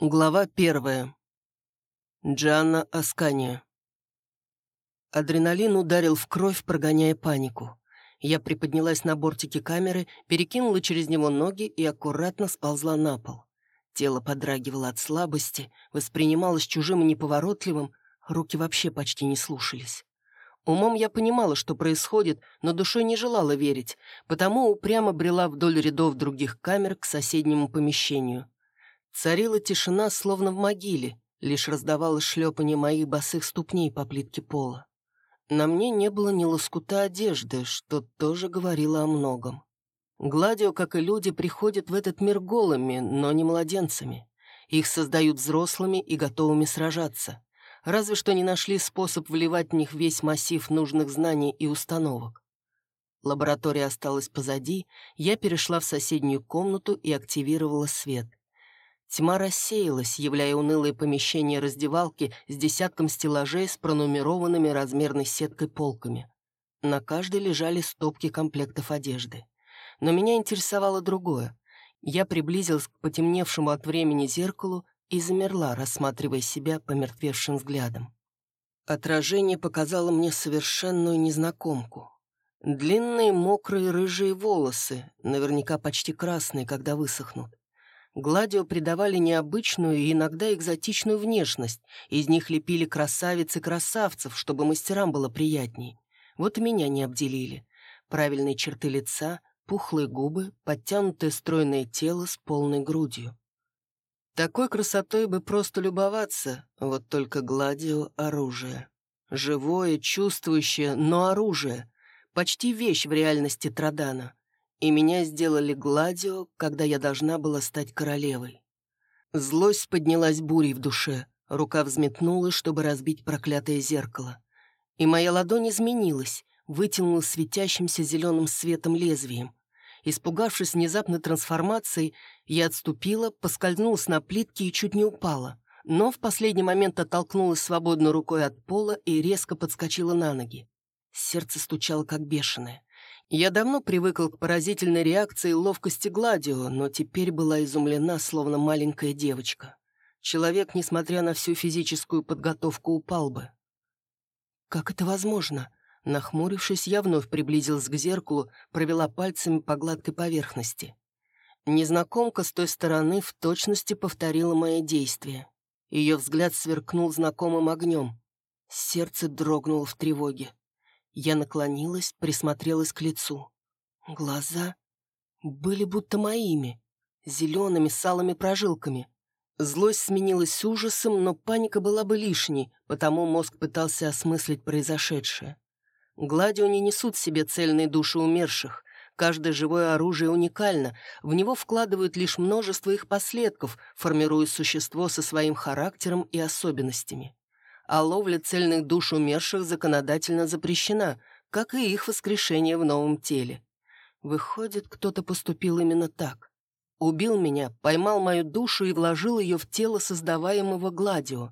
Глава первая. Джанна Аскания. Адреналин ударил в кровь, прогоняя панику. Я приподнялась на бортике камеры, перекинула через него ноги и аккуратно сползла на пол. Тело подрагивало от слабости, воспринималось чужим и неповоротливым, руки вообще почти не слушались. Умом я понимала, что происходит, но душой не желала верить, потому упрямо брела вдоль рядов других камер к соседнему помещению — Царила тишина, словно в могиле, лишь раздавалось шлепание моих босых ступней по плитке пола. На мне не было ни лоскута одежды, что тоже говорило о многом. Гладио, как и люди, приходят в этот мир голыми, но не младенцами. Их создают взрослыми и готовыми сражаться. Разве что не нашли способ вливать в них весь массив нужных знаний и установок. Лаборатория осталась позади, я перешла в соседнюю комнату и активировала свет — Тьма рассеялась, являя унылые помещения раздевалки с десятком стеллажей с пронумерованными размерной сеткой полками. На каждой лежали стопки комплектов одежды. Но меня интересовало другое. Я приблизилась к потемневшему от времени зеркалу и замерла, рассматривая себя помертвевшим взглядом. Отражение показало мне совершенную незнакомку. Длинные мокрые рыжие волосы, наверняка почти красные, когда высохнут. Гладио придавали необычную и иногда экзотичную внешность. Из них лепили красавиц и красавцев, чтобы мастерам было приятней. Вот меня не обделили. Правильные черты лица, пухлые губы, подтянутое стройное тело с полной грудью. Такой красотой бы просто любоваться, вот только Гладио — оружие. Живое, чувствующее, но оружие. Почти вещь в реальности Традана и меня сделали гладио, когда я должна была стать королевой. Злость поднялась бурей в душе, рука взметнулась, чтобы разбить проклятое зеркало. И моя ладонь изменилась, вытянула светящимся зеленым светом лезвием. Испугавшись внезапной трансформацией, я отступила, поскользнулась на плитке и чуть не упала, но в последний момент оттолкнулась свободной рукой от пола и резко подскочила на ноги. Сердце стучало как бешеное. Я давно привыкл к поразительной реакции и ловкости Гладио, но теперь была изумлена, словно маленькая девочка. Человек, несмотря на всю физическую подготовку, упал бы. «Как это возможно?» Нахмурившись, я вновь приблизилась к зеркалу, провела пальцами по гладкой поверхности. Незнакомка с той стороны в точности повторила мои действия. Ее взгляд сверкнул знакомым огнем. Сердце дрогнуло в тревоге. Я наклонилась, присмотрелась к лицу. Глаза были будто моими, зелеными с алыми прожилками. Злость сменилась ужасом, но паника была бы лишней, потому мозг пытался осмыслить произошедшее. Гладио не несут в себе цельные души умерших. Каждое живое оружие уникально, в него вкладывают лишь множество их последков, формируя существо со своим характером и особенностями а ловля цельных душ умерших законодательно запрещена, как и их воскрешение в новом теле. Выходит, кто-то поступил именно так. Убил меня, поймал мою душу и вложил ее в тело создаваемого Гладио.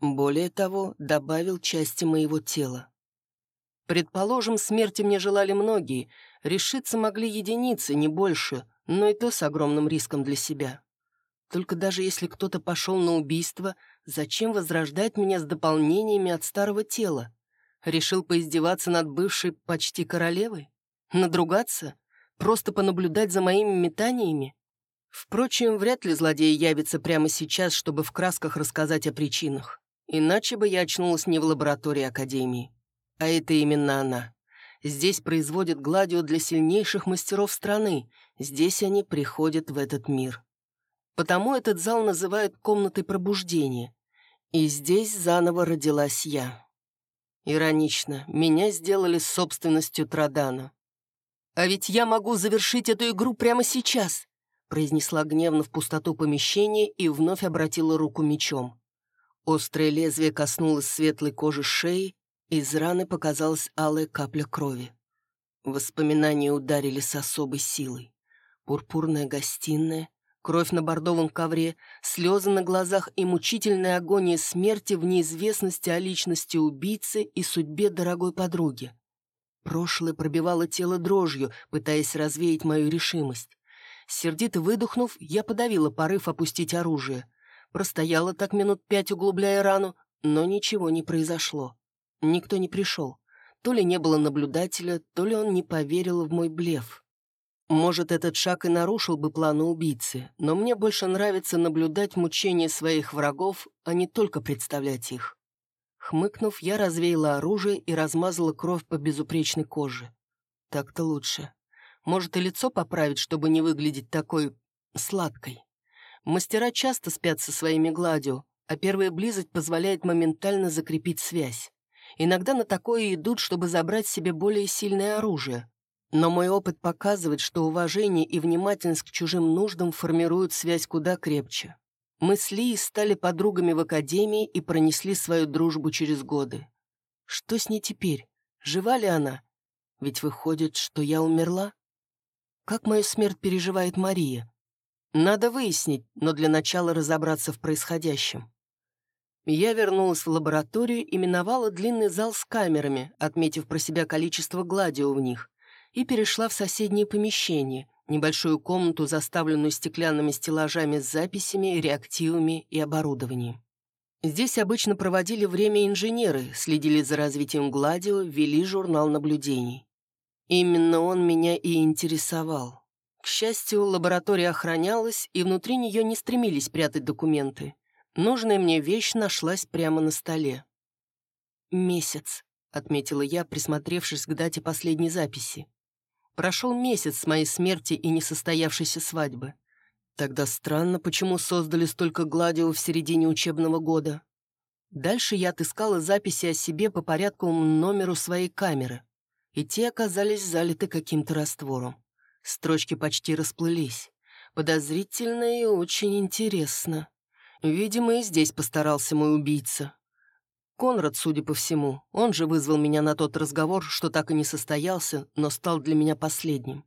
Более того, добавил части моего тела. Предположим, смерти мне желали многие, решиться могли единицы, не больше, но и то с огромным риском для себя. Только даже если кто-то пошел на убийство, зачем возрождать меня с дополнениями от старого тела? Решил поиздеваться над бывшей почти королевой? Надругаться? Просто понаблюдать за моими метаниями? Впрочем, вряд ли злодей явится прямо сейчас, чтобы в красках рассказать о причинах. Иначе бы я очнулась не в лаборатории Академии. А это именно она. Здесь производят гладио для сильнейших мастеров страны. Здесь они приходят в этот мир. Потому этот зал называют комнатой пробуждения. И здесь заново родилась я. Иронично, меня сделали собственностью Традана. «А ведь я могу завершить эту игру прямо сейчас», произнесла гневно в пустоту помещения и вновь обратила руку мечом. Острое лезвие коснулось светлой кожи шеи, из раны показалась алая капля крови. Воспоминания ударили с особой силой. Пурпурная гостиная, Кровь на бордовом ковре, слезы на глазах и мучительная агония смерти в неизвестности о личности убийцы и судьбе дорогой подруги. Прошлое пробивало тело дрожью, пытаясь развеять мою решимость. Сердито выдохнув, я подавила порыв опустить оружие. Простояла так минут пять, углубляя рану, но ничего не произошло. Никто не пришел. То ли не было наблюдателя, то ли он не поверил в мой блеф. Может, этот шаг и нарушил бы планы убийцы, но мне больше нравится наблюдать мучения своих врагов, а не только представлять их. Хмыкнув, я развеяла оружие и размазала кровь по безупречной коже. Так-то лучше. Может, и лицо поправить, чтобы не выглядеть такой... сладкой. Мастера часто спят со своими гладио, а первая близость позволяет моментально закрепить связь. Иногда на такое идут, чтобы забрать себе более сильное оружие. Но мой опыт показывает, что уважение и внимательность к чужим нуждам формируют связь куда крепче. Мы с Ли стали подругами в академии и пронесли свою дружбу через годы. Что с ней теперь? Жива ли она? Ведь выходит, что я умерла? Как мою смерть переживает Мария? Надо выяснить, но для начала разобраться в происходящем. Я вернулась в лабораторию и миновала длинный зал с камерами, отметив про себя количество гладио в них, и перешла в соседнее помещение, небольшую комнату, заставленную стеклянными стеллажами с записями, реактивами и оборудованием. Здесь обычно проводили время инженеры, следили за развитием гладио, вели журнал наблюдений. Именно он меня и интересовал. К счастью, лаборатория охранялась, и внутри нее не стремились прятать документы. Нужная мне вещь нашлась прямо на столе. «Месяц», — отметила я, присмотревшись к дате последней записи. Прошел месяц с моей смерти и несостоявшейся свадьбы. Тогда странно, почему создали столько гладио в середине учебного года. Дальше я отыскала записи о себе по порядку номеру своей камеры, и те оказались залиты каким-то раствором. Строчки почти расплылись. Подозрительно и очень интересно. Видимо, и здесь постарался мой убийца. Конрад, судя по всему, он же вызвал меня на тот разговор, что так и не состоялся, но стал для меня последним.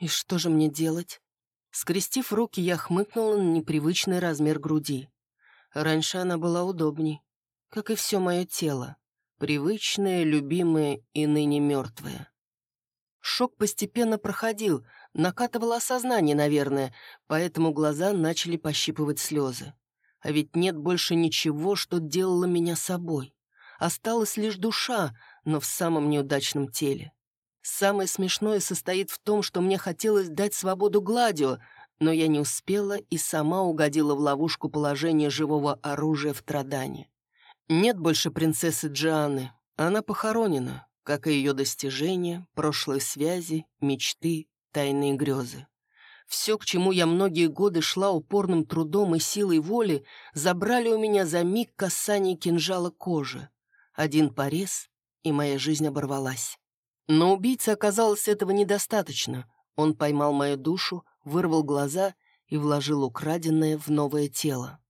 И что же мне делать? Скрестив руки, я хмыкнула на непривычный размер груди. Раньше она была удобней, как и все мое тело. Привычное, любимое и ныне мертвое. Шок постепенно проходил, накатывало осознание, наверное, поэтому глаза начали пощипывать слезы. А ведь нет больше ничего, что делало меня собой. Осталась лишь душа, но в самом неудачном теле. Самое смешное состоит в том, что мне хотелось дать свободу Гладио, но я не успела и сама угодила в ловушку положения живого оружия в Традане. Нет больше принцессы Джианы. Она похоронена, как и ее достижения, прошлые связи, мечты, тайные грезы. Все, к чему я многие годы шла упорным трудом и силой воли, забрали у меня за миг касания кинжала кожи. Один порез, и моя жизнь оборвалась. Но убийце оказалось этого недостаточно. Он поймал мою душу, вырвал глаза и вложил украденное в новое тело.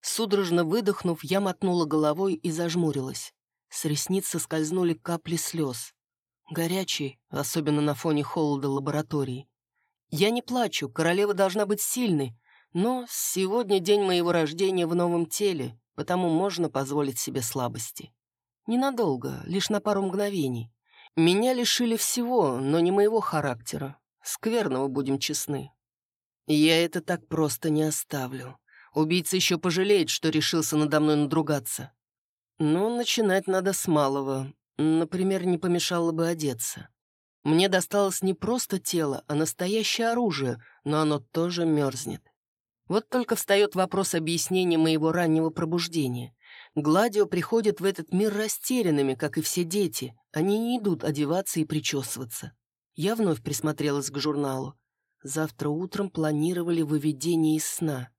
Судорожно выдохнув, я мотнула головой и зажмурилась. С ресниц соскользнули капли слез. Горячие, особенно на фоне холода лаборатории. Я не плачу, королева должна быть сильной, но сегодня день моего рождения в новом теле, потому можно позволить себе слабости. Ненадолго, лишь на пару мгновений. Меня лишили всего, но не моего характера. Скверного, будем честны. Я это так просто не оставлю. Убийца еще пожалеет, что решился надо мной надругаться. Но начинать надо с малого. Например, не помешало бы одеться. Мне досталось не просто тело, а настоящее оружие, но оно тоже мерзнет. Вот только встает вопрос объяснения моего раннего пробуждения. Гладио приходят в этот мир растерянными, как и все дети. Они не идут одеваться и причесываться. Я вновь присмотрелась к журналу. Завтра утром планировали выведение из сна.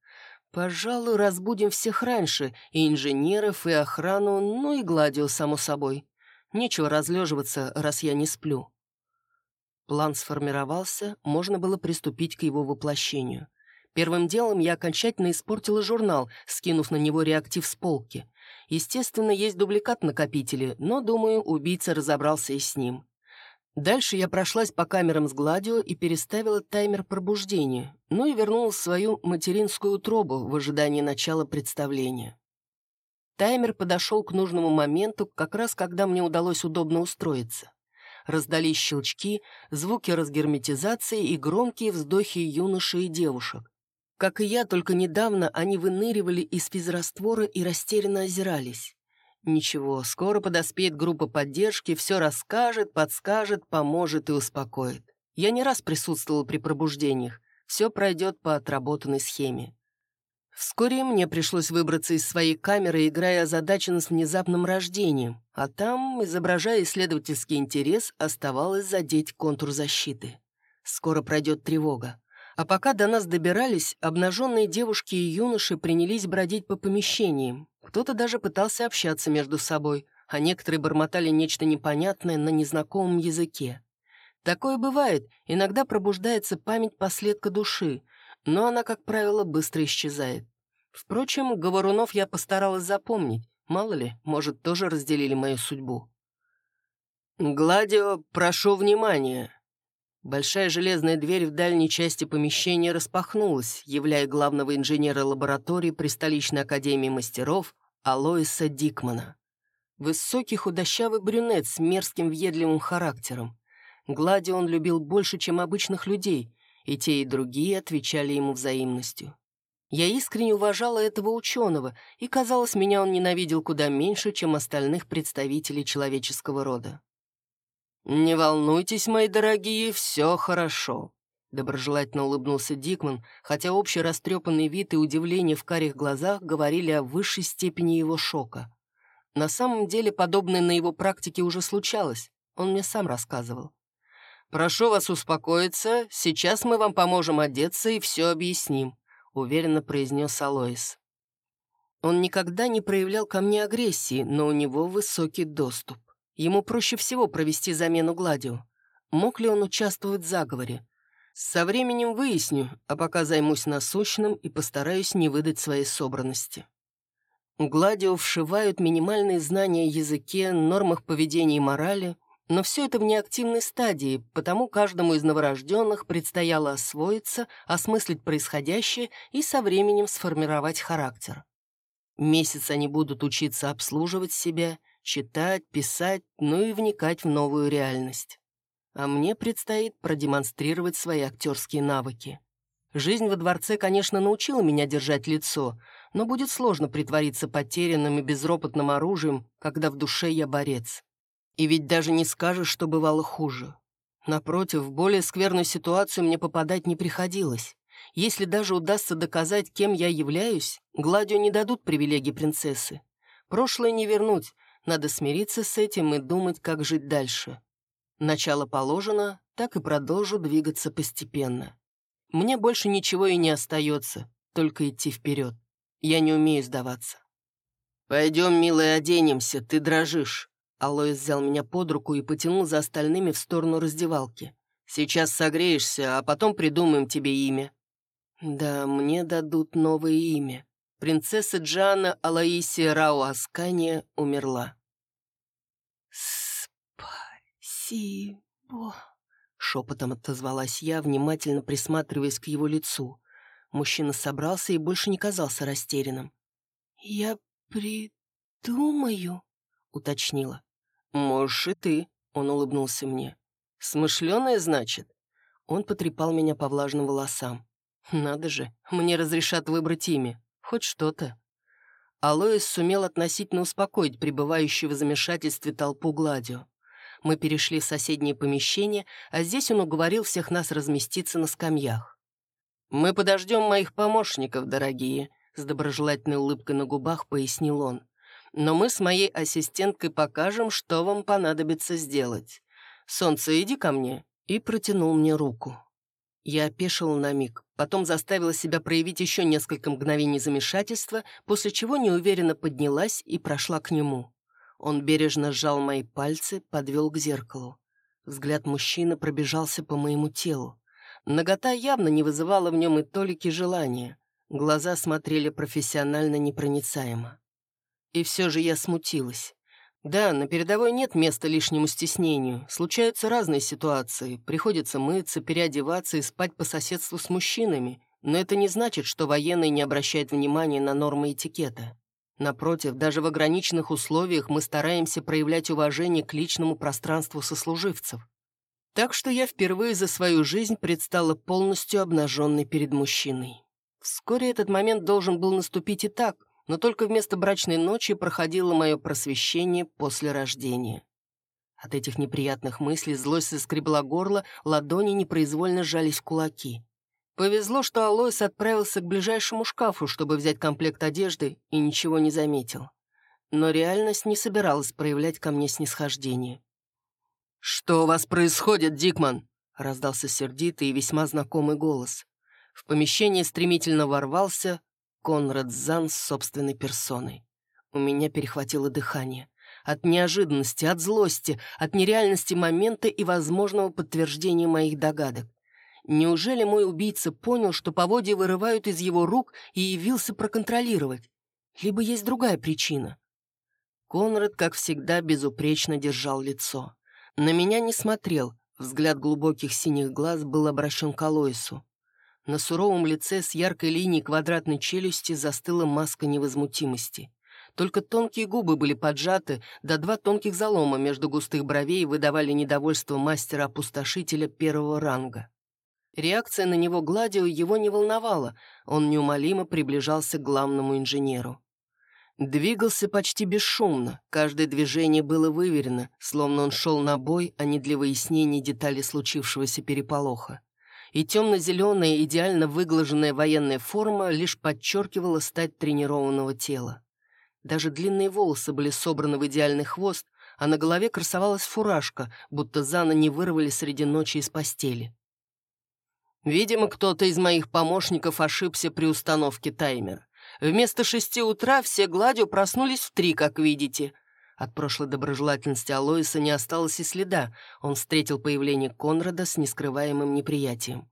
Пожалуй, разбудим всех раньше, и инженеров, и охрану, ну и Гладио, само собой. Нечего разлеживаться, раз я не сплю. План сформировался, можно было приступить к его воплощению. Первым делом я окончательно испортила журнал, скинув на него реактив с полки. Естественно, есть дубликат накопителя, но, думаю, убийца разобрался и с ним. Дальше я прошлась по камерам с Гладио и переставила таймер пробуждения, ну и вернулась в свою материнскую утробу в ожидании начала представления. Таймер подошел к нужному моменту, как раз когда мне удалось удобно устроиться раздались щелчки, звуки разгерметизации и громкие вздохи юношей и девушек. Как и я, только недавно они выныривали из физраствора и растерянно озирались. Ничего, скоро подоспеет группа поддержки, все расскажет, подскажет, поможет и успокоит. Я не раз присутствовала при пробуждениях. Все пройдет по отработанной схеме. Вскоре мне пришлось выбраться из своей камеры, играя озадаченность внезапным рождением, а там, изображая исследовательский интерес, оставалось задеть контур защиты. Скоро пройдет тревога. А пока до нас добирались, обнаженные девушки и юноши принялись бродить по помещениям. Кто-то даже пытался общаться между собой, а некоторые бормотали нечто непонятное на незнакомом языке. Такое бывает, иногда пробуждается память последка души, но она, как правило, быстро исчезает. Впрочем, говорунов я постаралась запомнить, мало ли, может, тоже разделили мою судьбу. «Гладио, прошу внимания!» Большая железная дверь в дальней части помещения распахнулась, являя главного инженера лаборатории при столичной академии мастеров Алоиса Дикмана. Высокий худощавый брюнет с мерзким въедливым характером. Глади он любил больше, чем обычных людей, и те, и другие отвечали ему взаимностью. Я искренне уважала этого ученого, и, казалось, меня он ненавидел куда меньше, чем остальных представителей человеческого рода. «Не волнуйтесь, мои дорогие, все хорошо», — доброжелательно улыбнулся Дикман, хотя общий растрепанный вид и удивление в карих глазах говорили о высшей степени его шока. На самом деле, подобное на его практике уже случалось, он мне сам рассказывал. «Прошу вас успокоиться, сейчас мы вам поможем одеться и все объясним», — уверенно произнес Алоис. Он никогда не проявлял ко мне агрессии, но у него высокий доступ. Ему проще всего провести замену Гладио. Мог ли он участвовать в заговоре? Со временем выясню, а пока займусь насущным и постараюсь не выдать своей собранности. Гладио вшивают минимальные знания языке, нормах поведения и морали, но все это в неактивной стадии, потому каждому из новорожденных предстояло освоиться, осмыслить происходящее и со временем сформировать характер. Месяц они будут учиться обслуживать себя — читать, писать, ну и вникать в новую реальность. А мне предстоит продемонстрировать свои актерские навыки. Жизнь во дворце, конечно, научила меня держать лицо, но будет сложно притвориться потерянным и безропотным оружием, когда в душе я борец. И ведь даже не скажешь, что бывало хуже. Напротив, в более скверную ситуацию мне попадать не приходилось. Если даже удастся доказать, кем я являюсь, Гладио не дадут привилегии принцессы. Прошлое не вернуть, надо смириться с этим и думать, как жить дальше. Начало положено, так и продолжу двигаться постепенно. Мне больше ничего и не остается, только идти вперед. Я не умею сдаваться. «Пойдем, милая, оденемся, ты дрожишь». Алоис взял меня под руку и потянул за остальными в сторону раздевалки. «Сейчас согреешься, а потом придумаем тебе имя». «Да, мне дадут новое имя принцесса Джана Алаисия Рау Аскания умерла. «Спасибо», — шепотом отозвалась я, внимательно присматриваясь к его лицу. Мужчина собрался и больше не казался растерянным. «Я придумаю», — уточнила. «Можешь и ты», — он улыбнулся мне. «Смышленая, значит?» Он потрепал меня по влажным волосам. «Надо же, мне разрешат выбрать имя. Хоть что-то. Алоис сумел относительно успокоить пребывающую в замешательстве толпу Гладио. Мы перешли в соседнее помещение, а здесь он уговорил всех нас разместиться на скамьях. «Мы подождем моих помощников, дорогие», — с доброжелательной улыбкой на губах пояснил он. «Но мы с моей ассистенткой покажем, что вам понадобится сделать. Солнце, иди ко мне», и протянул мне руку. Я опешил на миг, потом заставила себя проявить еще несколько мгновений замешательства, после чего неуверенно поднялась и прошла к нему. Он бережно сжал мои пальцы, подвел к зеркалу. Взгляд мужчины пробежался по моему телу. Нагота явно не вызывала в нем и толики желания. Глаза смотрели профессионально непроницаемо. И все же я смутилась. Да, на передовой нет места лишнему стеснению. Случаются разные ситуации. Приходится мыться, переодеваться и спать по соседству с мужчинами. Но это не значит, что военный не обращает внимания на нормы этикета. Напротив, даже в ограниченных условиях мы стараемся проявлять уважение к личному пространству сослуживцев. Так что я впервые за свою жизнь предстала полностью обнаженной перед мужчиной. Вскоре этот момент должен был наступить и так, но только вместо брачной ночи проходило мое просвещение после рождения. От этих неприятных мыслей злость соскребла горло, ладони непроизвольно сжались в кулаки. Повезло, что Алоис отправился к ближайшему шкафу, чтобы взять комплект одежды, и ничего не заметил. Но реальность не собиралась проявлять ко мне снисхождение. «Что у вас происходит, Дикман?» — раздался сердитый и весьма знакомый голос. В помещение стремительно ворвался Конрад Зан с собственной персоной. У меня перехватило дыхание. От неожиданности, от злости, от нереальности момента и возможного подтверждения моих догадок. Неужели мой убийца понял, что поводья вырывают из его рук и явился проконтролировать? Либо есть другая причина? Конрад, как всегда, безупречно держал лицо. На меня не смотрел, взгляд глубоких синих глаз был обращен к Алоису. На суровом лице с яркой линией квадратной челюсти застыла маска невозмутимости. Только тонкие губы были поджаты, да два тонких залома между густых бровей выдавали недовольство мастера-опустошителя первого ранга. Реакция на него Гладио его не волновала, он неумолимо приближался к главному инженеру. Двигался почти бесшумно, каждое движение было выверено, словно он шел на бой, а не для выяснения деталей случившегося переполоха и темно-зеленая, идеально выглаженная военная форма лишь подчеркивала стать тренированного тела. Даже длинные волосы были собраны в идеальный хвост, а на голове красовалась фуражка, будто Зана не вырвали среди ночи из постели. Видимо, кто-то из моих помощников ошибся при установке таймера. Вместо шести утра все гладью проснулись в три, как видите. От прошлой доброжелательности Алоиса не осталось и следа. Он встретил появление Конрада с нескрываемым неприятием.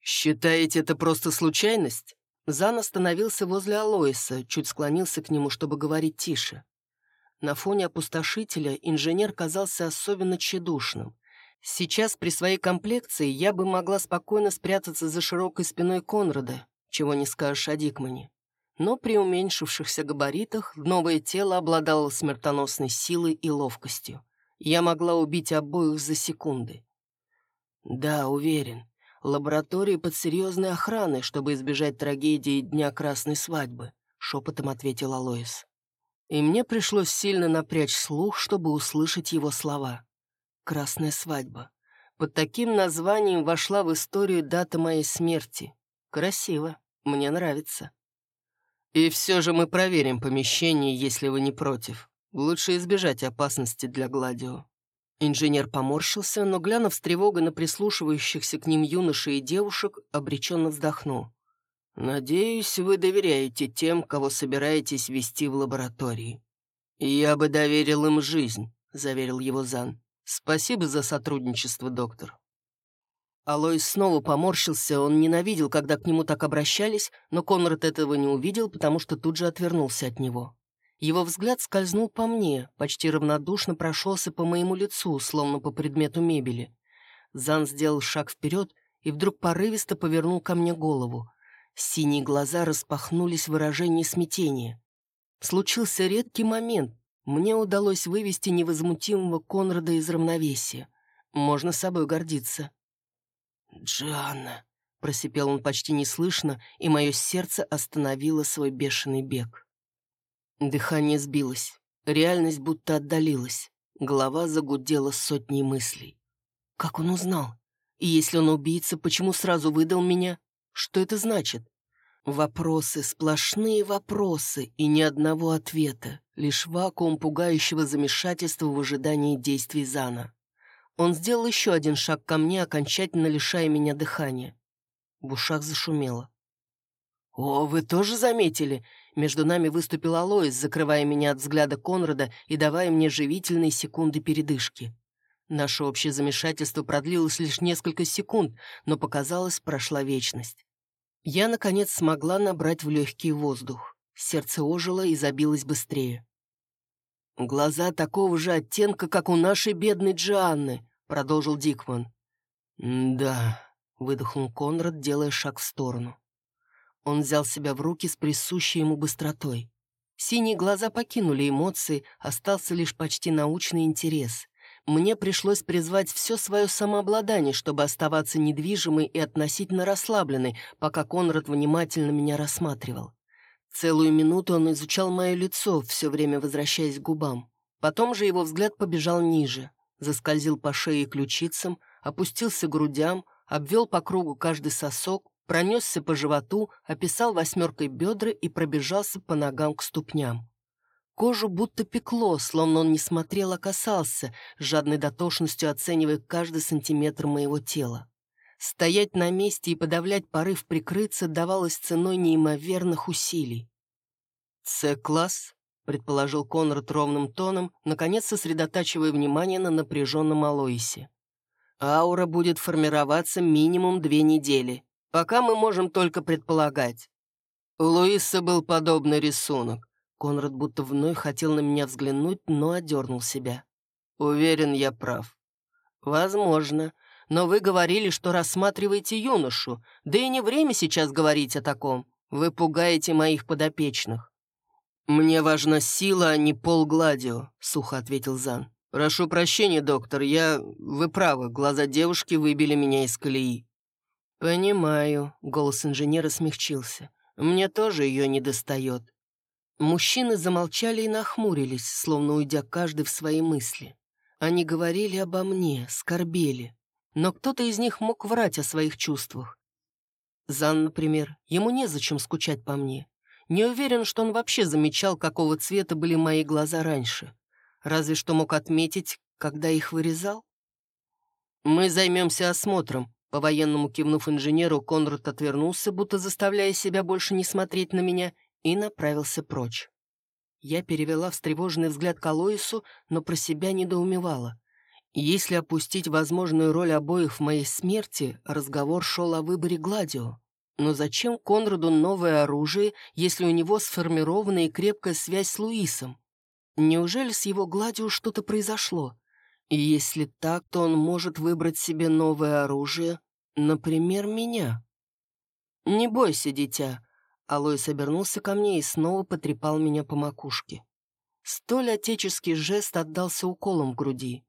«Считаете, это просто случайность?» Зан остановился возле Алоиса, чуть склонился к нему, чтобы говорить тише. На фоне опустошителя инженер казался особенно тщедушным. Сейчас при своей комплекции я бы могла спокойно спрятаться за широкой спиной Конрада, чего не скажешь о Дикмане но при уменьшившихся габаритах новое тело обладало смертоносной силой и ловкостью. Я могла убить обоих за секунды. Да, уверен. Лаборатории под серьезной охраной, чтобы избежать трагедии Дня Красной Свадьбы, шепотом ответил Алоис. И мне пришлось сильно напрячь слух, чтобы услышать его слова. «Красная свадьба». Под таким названием вошла в историю дата моей смерти. Красиво, мне нравится. «И все же мы проверим помещение, если вы не против. Лучше избежать опасности для Гладио». Инженер поморщился, но, глянув с тревогой на прислушивающихся к ним юношей и девушек, обреченно вздохнул. «Надеюсь, вы доверяете тем, кого собираетесь вести в лаборатории». «Я бы доверил им жизнь», — заверил его Зан. «Спасибо за сотрудничество, доктор». Алоис снова поморщился, он ненавидел, когда к нему так обращались, но Конрад этого не увидел, потому что тут же отвернулся от него. Его взгляд скользнул по мне, почти равнодушно прошелся по моему лицу, словно по предмету мебели. Зан сделал шаг вперед и вдруг порывисто повернул ко мне голову. Синие глаза распахнулись в выражении смятения. Случился редкий момент. Мне удалось вывести невозмутимого Конрада из равновесия. Можно собой гордиться. «Джанна!» — просипел он почти неслышно, и мое сердце остановило свой бешеный бег. Дыхание сбилось, реальность будто отдалилась, голова загудела сотней мыслей. Как он узнал? И если он убийца, почему сразу выдал меня? Что это значит? Вопросы, сплошные вопросы и ни одного ответа, лишь вакуум пугающего замешательства в ожидании действий Зана. Он сделал еще один шаг ко мне, окончательно лишая меня дыхания. В ушах зашумело. «О, вы тоже заметили?» Между нами выступил Алоис, закрывая меня от взгляда Конрада и давая мне живительные секунды передышки. Наше общее замешательство продлилось лишь несколько секунд, но, показалось, прошла вечность. Я, наконец, смогла набрать в легкий воздух. Сердце ожило и забилось быстрее. «Глаза такого же оттенка, как у нашей бедной Джианны», — продолжил Дикман. «Да», — выдохнул Конрад, делая шаг в сторону. Он взял себя в руки с присущей ему быстротой. Синие глаза покинули эмоции, остался лишь почти научный интерес. Мне пришлось призвать все свое самообладание, чтобы оставаться недвижимой и относительно расслабленной, пока Конрад внимательно меня рассматривал. Целую минуту он изучал мое лицо, все время возвращаясь к губам. Потом же его взгляд побежал ниже, заскользил по шее и ключицам, опустился к грудям, обвел по кругу каждый сосок, пронесся по животу, описал восьмеркой бедра и пробежался по ногам к ступням. Кожу будто пекло, словно он не смотрел, а касался, жадной дотошностью оценивая каждый сантиметр моего тела. Стоять на месте и подавлять порыв прикрыться давалось ценой неимоверных усилий. «С-класс», — предположил Конрад ровным тоном, наконец сосредотачивая внимание на напряженном Алоисе. «Аура будет формироваться минимум две недели. Пока мы можем только предполагать. У Луиса был подобный рисунок. Конрад будто вновь хотел на меня взглянуть, но одернул себя. «Уверен, я прав». «Возможно. Но вы говорили, что рассматриваете юношу. Да и не время сейчас говорить о таком. Вы пугаете моих подопечных». «Мне важна сила, а не пол Гладио», — сухо ответил Зан. «Прошу прощения, доктор, я... Вы правы, глаза девушки выбили меня из колеи». «Понимаю», — голос инженера смягчился. «Мне тоже ее не достает». Мужчины замолчали и нахмурились, словно уйдя каждый в свои мысли. Они говорили обо мне, скорбели. Но кто-то из них мог врать о своих чувствах. Зан, например, ему незачем скучать по мне. Не уверен, что он вообще замечал, какого цвета были мои глаза раньше. Разве что мог отметить, когда их вырезал. «Мы займемся осмотром», по-военному кивнув инженеру, Конрад отвернулся, будто заставляя себя больше не смотреть на меня, и направился прочь. Я перевела встревоженный взгляд к Алоису, но про себя недоумевала. Если опустить возможную роль обоих в моей смерти, разговор шел о выборе Гладио. Но зачем Конраду новое оружие, если у него сформирована и крепкая связь с Луисом? Неужели с его Гладио что-то произошло? И если так, то он может выбрать себе новое оружие, например, меня. «Не бойся, дитя», — Алоис обернулся ко мне и снова потрепал меня по макушке. Столь отеческий жест отдался уколом в груди.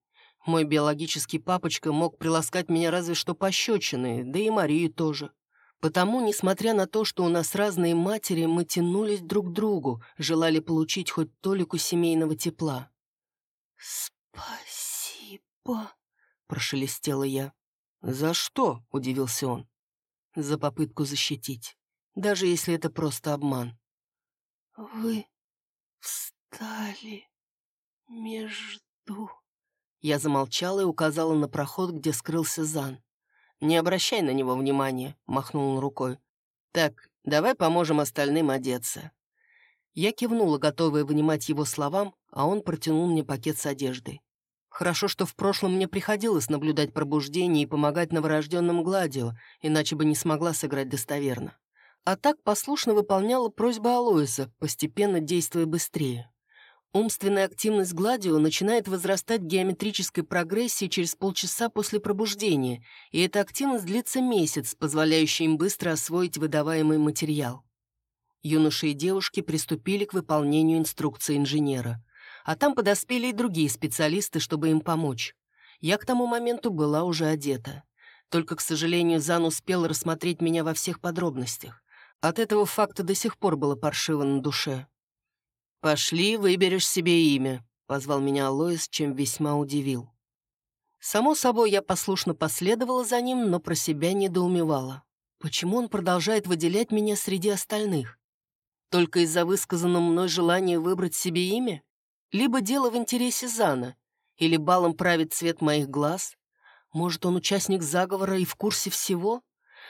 Мой биологический папочка мог приласкать меня разве что пощечины, да и Марию тоже. Потому, несмотря на то, что у нас разные матери, мы тянулись друг к другу, желали получить хоть толику семейного тепла. «Спасибо». «Па...» — прошелестела я. «За что?» — удивился он. «За попытку защитить, даже если это просто обман». «Вы встали между...» Я замолчала и указала на проход, где скрылся Зан. «Не обращай на него внимания», — махнул он рукой. «Так, давай поможем остальным одеться». Я кивнула, готовая вынимать его словам, а он протянул мне пакет с одеждой. Хорошо, что в прошлом мне приходилось наблюдать пробуждение и помогать новорожденным Гладио, иначе бы не смогла сыграть достоверно. А так послушно выполняла просьбу Алоиса, постепенно действуя быстрее. Умственная активность Гладио начинает возрастать в геометрической прогрессии через полчаса после пробуждения, и эта активность длится месяц, позволяющий им быстро освоить выдаваемый материал. Юноши и девушки приступили к выполнению инструкции инженера а там подоспели и другие специалисты, чтобы им помочь. Я к тому моменту была уже одета. Только, к сожалению, Зан успел рассмотреть меня во всех подробностях. От этого факта до сих пор было паршиво на душе. «Пошли, выберешь себе имя», — позвал меня Алоис, чем весьма удивил. Само собой, я послушно последовала за ним, но про себя недоумевала. Почему он продолжает выделять меня среди остальных? Только из-за высказанного мной желания выбрать себе имя? Либо дело в интересе Зана, или балом правит цвет моих глаз. Может, он участник заговора и в курсе всего?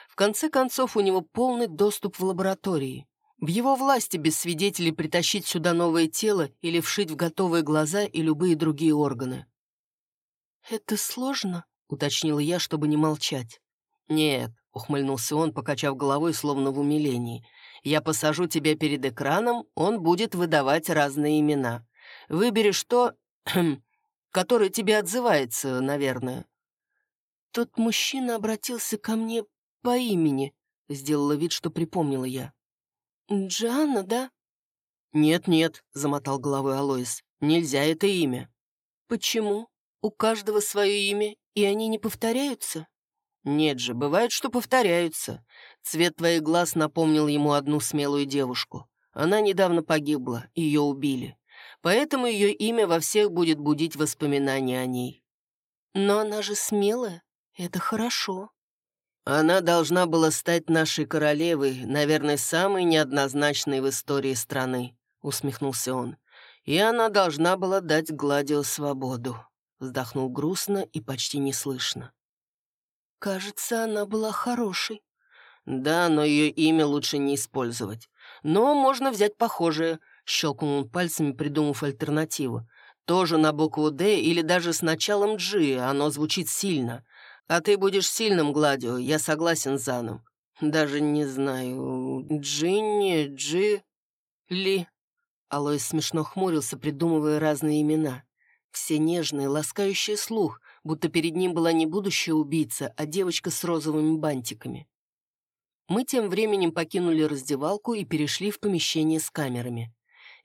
В конце концов, у него полный доступ в лаборатории. В его власти без свидетелей притащить сюда новое тело или вшить в готовые глаза и любые другие органы. «Это сложно?» — уточнила я, чтобы не молчать. «Нет», — ухмыльнулся он, покачав головой, словно в умилении. «Я посажу тебя перед экраном, он будет выдавать разные имена. Выберешь то, которое тебе отзывается, наверное». «Тот мужчина обратился ко мне по имени», — сделала вид, что припомнила я. «Джанна, да?» «Нет-нет», — замотал головой Алоис, — «нельзя это имя». «Почему?» У каждого свое имя, и они не повторяются? Нет же, бывает, что повторяются. Цвет твоих глаз напомнил ему одну смелую девушку. Она недавно погибла, ее убили. Поэтому ее имя во всех будет будить воспоминания о ней. Но она же смелая, это хорошо. Она должна была стать нашей королевой, наверное, самой неоднозначной в истории страны, усмехнулся он. И она должна была дать Гладио свободу. Вздохнул грустно и почти неслышно. Кажется, она была хорошей. Да, но ее имя лучше не использовать. Но можно взять похожее, щелкнул он пальцами, придумав альтернативу. Тоже на букву «Д» или даже с началом «G», оно звучит сильно. А ты будешь сильным, Гладио, я согласен с Заном. Даже не знаю, Джинни, Джи, Ли. Алоис смешно хмурился, придумывая разные имена. Все нежные, ласкающие слух, будто перед ним была не будущая убийца, а девочка с розовыми бантиками. Мы тем временем покинули раздевалку и перешли в помещение с камерами.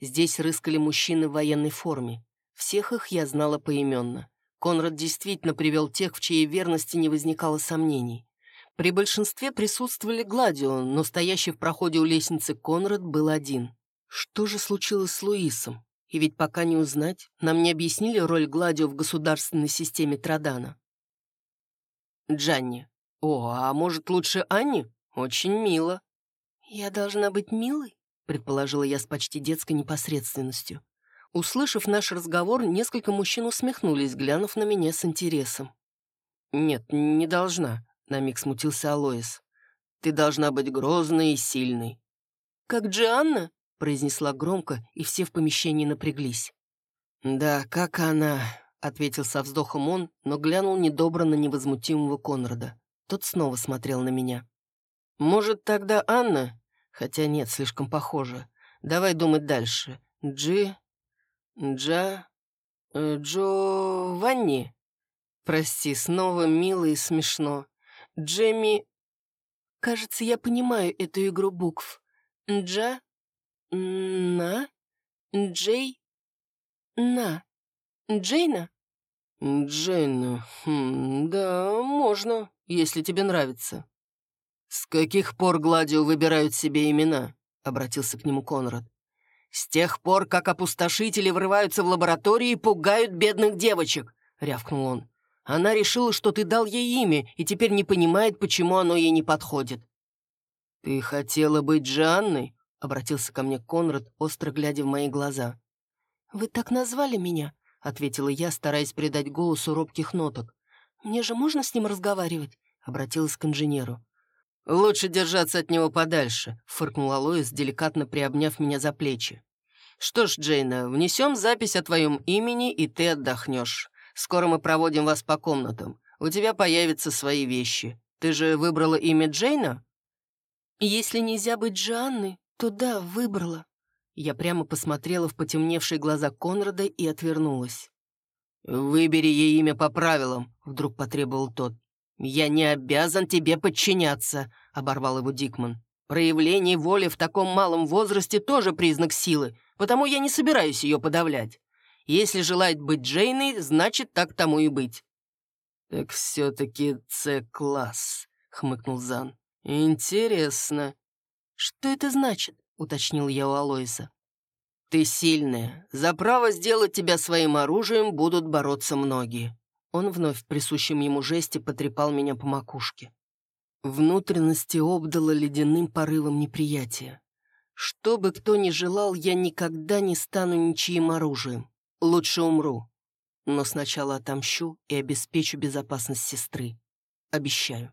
Здесь рыскали мужчины в военной форме. Всех их я знала поименно. Конрад действительно привел тех, в чьей верности не возникало сомнений. При большинстве присутствовали Гладио, но стоящий в проходе у лестницы Конрад был один. Что же случилось с Луисом? И ведь пока не узнать, нам не объяснили роль Гладио в государственной системе Традана. Джанни. О, а может, лучше Анни? Очень мило. Я должна быть милой? Предположила я с почти детской непосредственностью. Услышав наш разговор, несколько мужчин усмехнулись, глянув на меня с интересом. «Нет, не должна», — на миг смутился Алоис. «Ты должна быть грозной и сильной». «Как Джианна?» — произнесла громко, и все в помещении напряглись. «Да, как она», — ответил со вздохом он, но глянул недобро на невозмутимого Конрада. Тот снова смотрел на меня. «Может, тогда Анна? Хотя нет, слишком похоже. Давай думать дальше. Джи, Джа... Э, Джованни? Прости, снова мило и смешно. Джемми... Кажется, я понимаю эту игру букв. Джа... На... Джей... На... Джейна? Джейна. Хм, да, можно, если тебе нравится. С каких пор Гладио выбирают себе имена? Обратился к нему Конрад. «С тех пор, как опустошители врываются в лаборатории и пугают бедных девочек», — рявкнул он. «Она решила, что ты дал ей имя, и теперь не понимает, почему оно ей не подходит». «Ты хотела быть Жанной?» — обратился ко мне Конрад, остро глядя в мои глаза. «Вы так назвали меня?» — ответила я, стараясь придать голосу робких ноток. «Мне же можно с ним разговаривать?» — обратилась к инженеру. «Лучше держаться от него подальше», — фыркнул Алоис, деликатно приобняв меня за плечи. «Что ж, Джейна, внесем запись о твоем имени, и ты отдохнешь. Скоро мы проводим вас по комнатам. У тебя появятся свои вещи. Ты же выбрала имя Джейна?» «Если нельзя быть Джанной, то да, выбрала». Я прямо посмотрела в потемневшие глаза Конрада и отвернулась. «Выбери ей имя по правилам», — вдруг потребовал тот. «Я не обязан тебе подчиняться», — оборвал его Дикман. «Проявление воли в таком малом возрасте тоже признак силы, потому я не собираюсь ее подавлять. Если желает быть Джейной, значит, так тому и быть». «Так все-таки С-класс», — хмыкнул Зан. «Интересно». «Что это значит?» — уточнил я у Алоиса. «Ты сильная. За право сделать тебя своим оружием будут бороться многие. Он вновь в присущем ему жесте потрепал меня по макушке. Внутренности обдало ледяным порывом неприятия. Что бы кто ни желал, я никогда не стану ничьим оружием. Лучше умру. Но сначала отомщу и обеспечу безопасность сестры. Обещаю.